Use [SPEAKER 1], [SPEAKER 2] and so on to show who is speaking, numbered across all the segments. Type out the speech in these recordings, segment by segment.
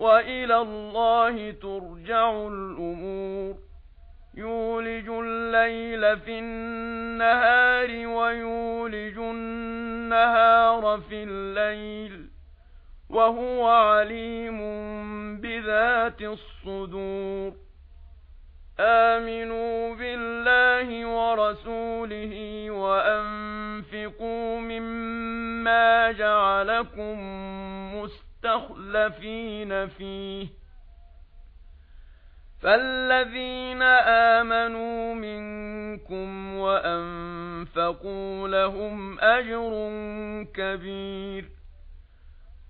[SPEAKER 1] وَإِلَى اللَّهِ تُرْجَعُ الْأُمُورُ يُولِجُ اللَّيْلَ فِي
[SPEAKER 2] النَّهَارِ
[SPEAKER 1] وَيُولِجُ النَّهَارَ فِي اللَّيْلِ وَهُوَ عَلِيمٌ بِذَاتِ الصُّدُورِ آمِنُوا بِاللَّهِ وَرَسُولِهِ وَأَنفِقُوا مِمَّا جَعَلَكُم مُّسْلِمِينَ مستخلفين فيه فالذين آمنوا منكم وأنفقوا لهم أجر كبير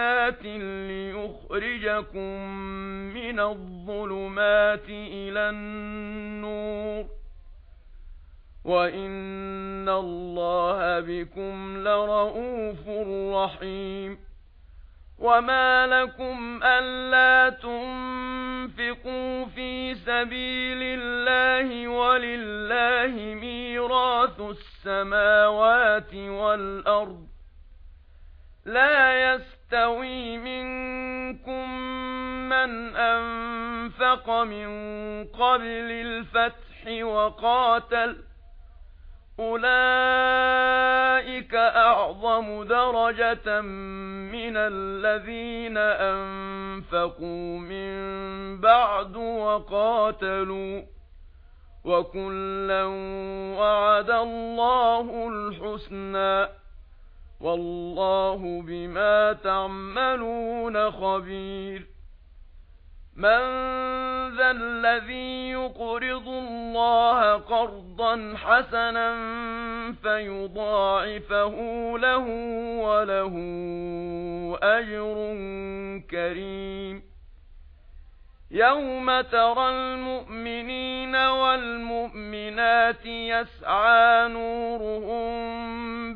[SPEAKER 1] جَنَّاتٍ لِيُخْرِجَكُم مِّنَ الظُّلُمَاتِ إِلَى النُّورِ وَإِنَّ اللَّهَ بِكُمْ لَرَءُوفٌ رَحِيمٌ وَمَا لَكُمْ أَلَّا تُنفِقُوا فِي سَبِيلِ اللَّهِ وَلِلَّهِ مِيرَاثُ السَّمَاوَاتِ وَالْأَرْضِ لَا يستطيع يَسْتَوِي مِنكُم مَّنْ أَنفَقَ مِن قَبْلِ الْفَتْحِ وَقَاتَلَ أُولَئِكَ أَعْظَمُ دَرَجَةً مِنَ الَّذِينَ أَنفَقُوا مِن بَعْدُ وَقَاتَلُوا وَكُلًّا وَعَدَ اللَّهُ الْحُسْنَى والله بما تعملون خبير من ذا الذي يقرض الله قرضا حسنا فيضاعفه له وله أجر كريم يَوْمَ تَرَى الْمُؤْمِنِينَ وَالْمُؤْمِنَاتِ يَسْعَى نُورُهُمْ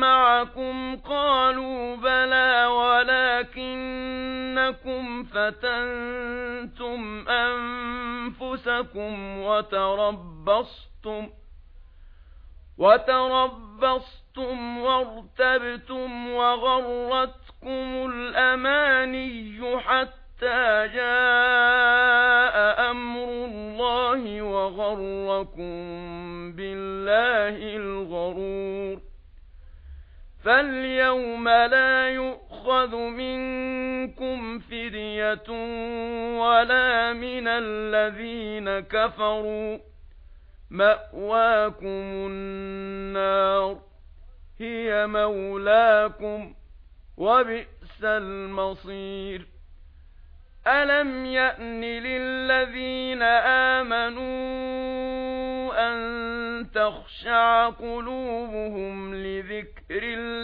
[SPEAKER 1] معكم قالوا بلى ولكنكم فتنتم أنفسكم وتربصتم وتربصتم وارتبتم وغرتكم الأماني حتى جاء أمر الله وغركم بالله الغرور فَالْيَوْمَ لَا يُؤْخَذُ مِنكُمْ فِدْيَةٌ وَلَا مِنَ الَّذِينَ كَفَرُوا مَأْوَاكُمُ النَّارُ هِيَ مَوْلَاكُمْ وَبِئْسَ الْمَصِيرُ أَلَمْ يَأْنِ لِلَّذِينَ آمَنُوا أَن تَخْشَعَ قُلُوبُهُمْ لِذِكْرِ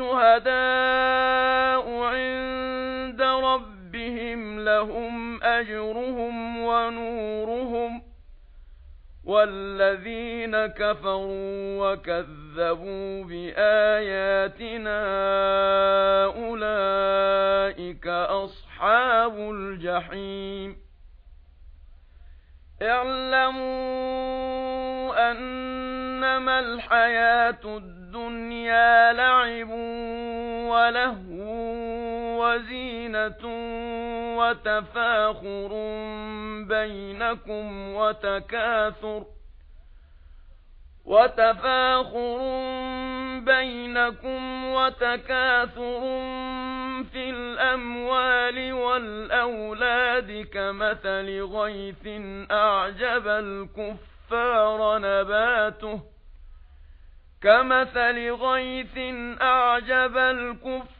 [SPEAKER 1] الشهداء عند ربهم لهم أجرهم ونورهم والذين كفروا وكذبوا بآياتنا أولئك أصحاب الجحيم اعلموا أنما الحياة الدنيا مَوَدَّةٌ وَتَفَاخُرٌ بَيْنَكُمْ وَتَكَاثُرٌ وَتَفَاخُرٌ بَيْنَكُمْ وَتَكَاثُرٌ فِي الْأَمْوَالِ وَالْأَوْلَادِ كَمَثَلِ غَيْثٍ أَعْجَبَ الْكُفَّارَ نَبَاتُهُ كَمَثَلِ غَيْثٍ أَعْجَبَ الْكُفَّارَ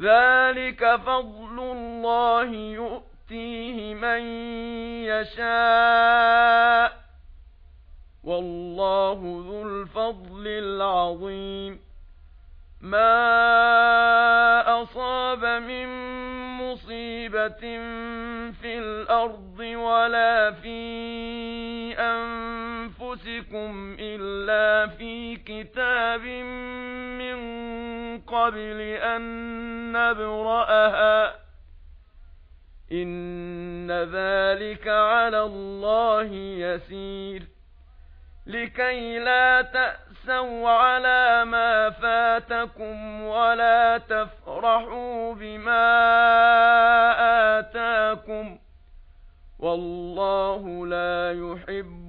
[SPEAKER 1] ذَلِكَ فَضْلُ اللَّهِ يُؤْتِيهِ مَن يَشَاءُ وَاللَّهُ ذُو الْفَضْلِ الْعَظِيمِ مَا أَصَابَ مِن مُّصِيبَةٍ فِي الْأَرْضِ وَلَا فِي لكم إِلَّا فِي كِتَابٍ مِّن قَبْلِ أَن نَّبْرَأَهَا إِنَّ ذَلِكَ عَلَى اللَّهِ يَسِيرٌ لِكَي لَا تَأْسَوْا عَلَى مَا فَاتَكُمْ وَلَا تَفْرَحُوا بِمَا آتَاكُمْ وَاللَّهُ لَا يُحِبُّ